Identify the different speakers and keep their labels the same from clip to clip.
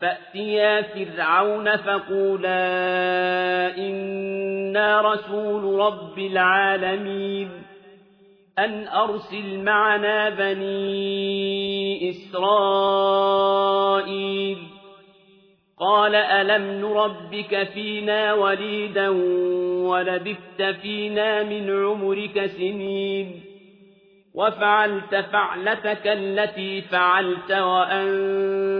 Speaker 1: فأتيا فرعون فقولا إنا رسول رب العالمين أن أرسل معنا بني إسرائيل قال ألم نربك فينا وليدا ولبثت فينا من عمرك سنين وفعلت فعلتك التي فعلت وأنت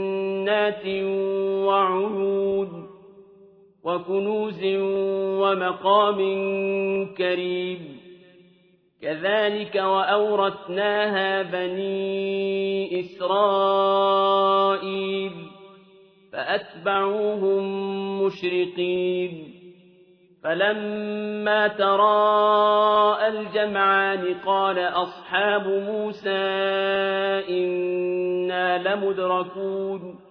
Speaker 1: جنات وعيون وكنوز ومقام كريم. كذلك وأورثناها بني إسرائيل فأتبعوهم مشرقين. فلما تراءى الجمعان قال أصحاب موسى إنا لمدركون.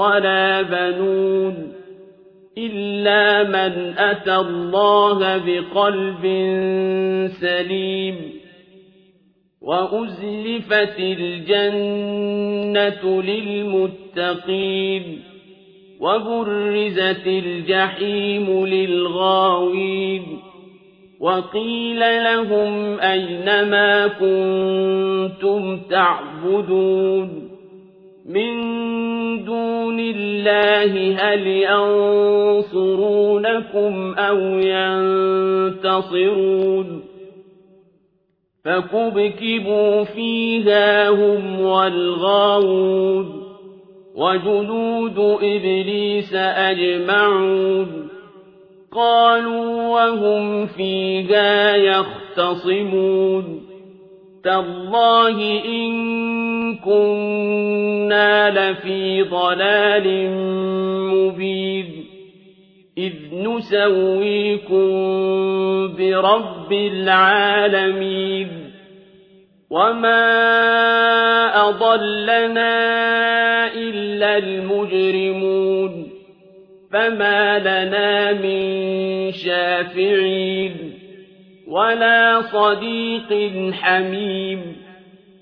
Speaker 1: ولا بنون إلا من أتى الله بقلب سليم وأزلفت الجنة للمتقين وبرزت الجحيم للغاوين وقيل لهم أين ما كنتم تعبدون من دون الله هل ينصرونكم أو ينتصرون فكبكبوا فيها هم والغاوون وجنود إبليس أجمعون قالوا وهم فيها يختصمون تالله إن كنا لفي ضلال مبين إذ نسويكم برب العالمين وما أضلنا إلا المجرمون فما لنا من شافعين ولا صديق حميم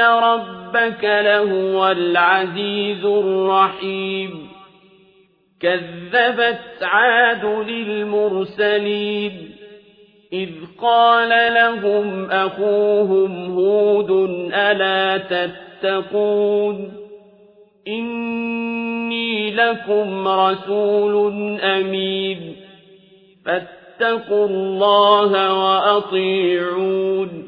Speaker 1: ربك لهو العزيز الرحيم كذبت عاد للمرسلين إذ قال لهم أخوهم هود ألا تتقون إني لكم رسول أمين فاتقوا الله وأطيعون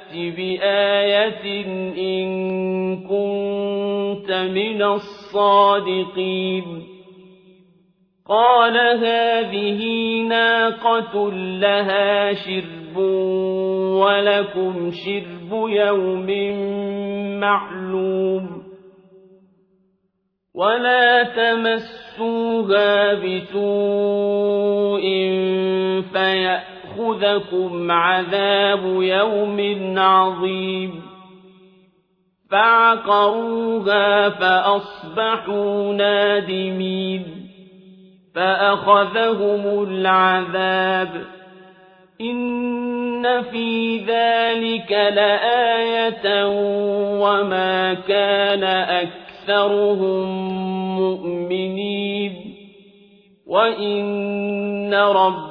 Speaker 1: فأت بآية إن كنت من الصادقين. قال هذه ناقة لها شرب ولكم شرب يوم معلوم. ولا تمسوها بسوء فيأخذكم عذاب يوم عظيم. فعقروها فأصبحوا نادمين. فأخذهم العذاب. إن في ذلك لآية وما كان أكثرهم مؤمنين. وإن ربك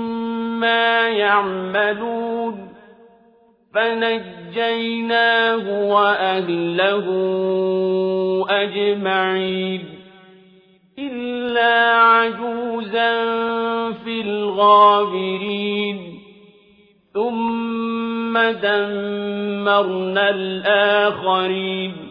Speaker 1: مما يعملون فنجيناه وأهله أجمعين إلا عجوزا في الغابرين ثم دمرنا الآخرين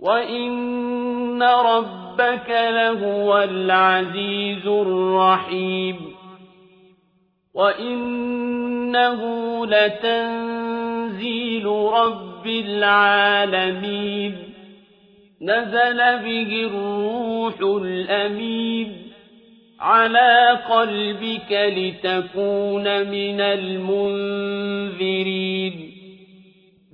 Speaker 1: وإن ربك لهو العزيز الرحيم وإنه لتنزيل رب العالمين نزل به الروح الأمين على قلبك لتكون من المنذرين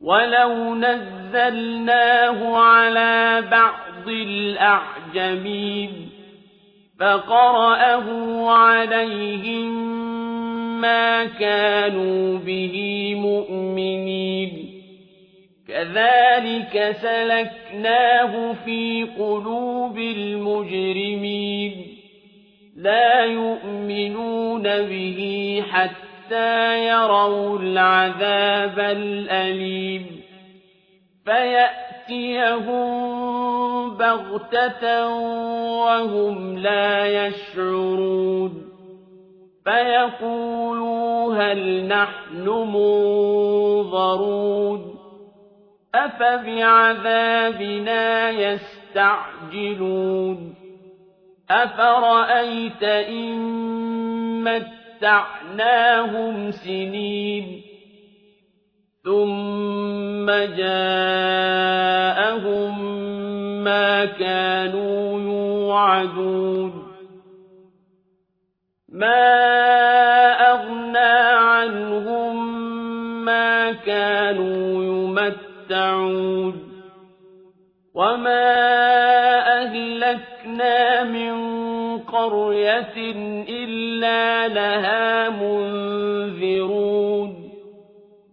Speaker 1: ولو نزلناه على بعض الأعجمين فقرأه عليهم ما كانوا به مؤمنين كذلك سلكناه في قلوب المجرمين لا يؤمنون به حتى يروا العذاب الأليم فيأتيهم بغتة وهم لا يشعرون فيقولوا هل نحن منظرون أفبعذابنا يستعجلون أفرأيت إن متعناهم سنين ثم جاءهم ما كانوا يوعدون ما أغنى عنهم ما كانوا يمتعون وما أهلكنا من قرية إلا لها منذرون.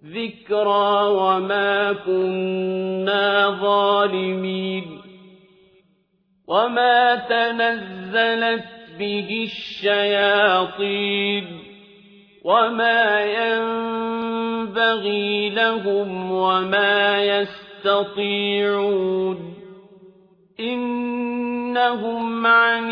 Speaker 1: ذكرى وما كنا ظالمين. وما تنزلت به الشياطين. وما ينبغي لهم وما يستطيعون. إنهم عن